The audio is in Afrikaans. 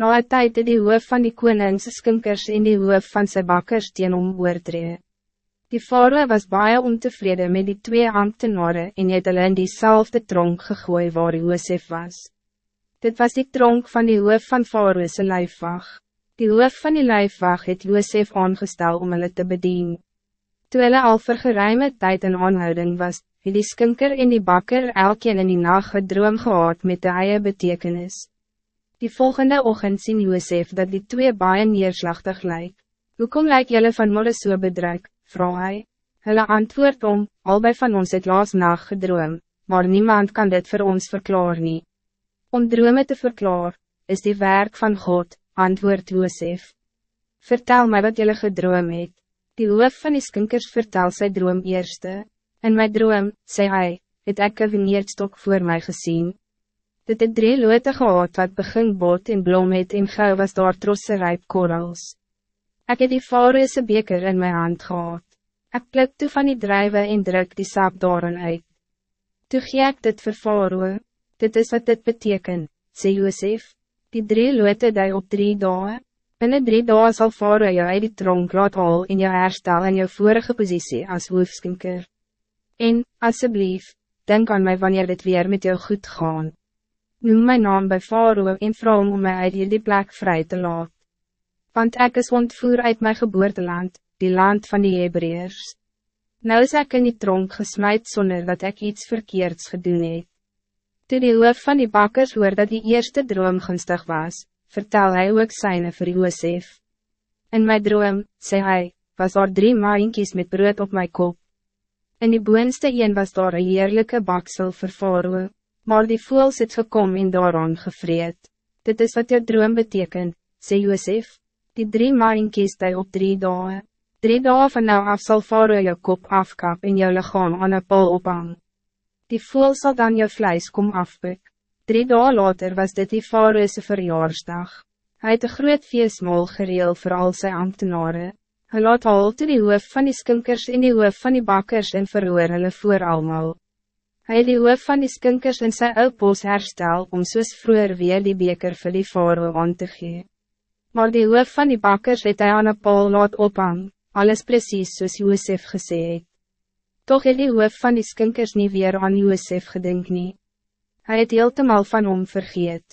Na een tijd het die hoof van die koningse skinkers en die hoof van sy bakkers teen hom oortree. Die vader was baie ontevreden met die twee ambtenaren en het hulle in diezelfde tronk gegooi waar Joosef was. Dit was die tronk van die hoof van Faroese lijfwag. Die hoof van die lijfwag het Joosef aangestel om hulle te bedienen. Toe hulle al vir geruime tijd in aanhouding was, het die skinker en die bakker elkeen in die nacht gedroom gehad met de eie betekenis. Die volgende ochtend zien Joseph dat die twee baie neerslachtig lijkt. Hoekom lijkt jullie van molle so bedruk, vroeg hy? Hulle antwoord om, albei van ons het laas nacht gedroom, maar niemand kan dit voor ons verklaar nie. Om drome te verklaar, is die werk van God, antwoord Joseph. Vertel mij wat jullie gedroom het. Die hoof van die skinkers vertel sy droom eerste. In my droom, sê hy, het ek een veneerdstok voor mij gezien. Dit het drie loote gehad wat begin bot en blom het en gauw was daar trosse rijp korrels. Ik het die faroese beker in mijn hand gehad. Ik pluk toe van die drijven en druk die sap daarin uit. Toe gee ek dit vir faroe, dit is wat dit betekent, sê Josef, die drie loote die op drie dagen. Binnen drie dagen zal faroe jou uit die tronk laat al in jou herstel in jou vorige positie als hoofskinker. En, alsjeblieft, denk aan mij wanneer dit weer met jou goed gaat noem mijn naam bij Faroe en vrouw om mij uit die plek vrij te laat. Want ik is ontvoer uit mijn geboorteland, die land van die Hebreërs. Nou is ek in die tronk gesmeid zonder dat ik iets verkeerds gedoen het. Toe die hoof van die bakkers hoor dat die eerste droom gunstig was, vertel hij ook syne vir Joosef. In mijn droom, zei hij, was daar drie maaienkies met brood op mijn kop. In die boonste een was daar een heerlijke baksel vir Faroe maar die voels het gekom en daaraan gevreed. Dit is wat jou droom betekent, sê Josef, die drie maaienkies die op drie dagen. Drie dagen van nou af sal Faroe jou kop afkap en jou lichaam aan een pol ophang. Die voel zal dan jou vlijs kom afpik. Drie dagen later was dit die Faroese verjaarsdag. Hij het een groot feestmaal gereel voor al zijn ambtenaren. Hij laat al toe die hoof van die skinkers en die hoof van die bakkers en verhoor hulle voor allemaal. Hij het die hoof van die skinkers in sy ou pos herstel om soos vroeger weer die beker vir die faroe aan te gee. Maar die hoof van die bakkers het hy aan een paal laat ophang, alles precies soos Joosef gesê het. Toch het die hoof van die skinkers niet weer aan Joosef gedink nie. Hy het heeltemal van hom vergeet.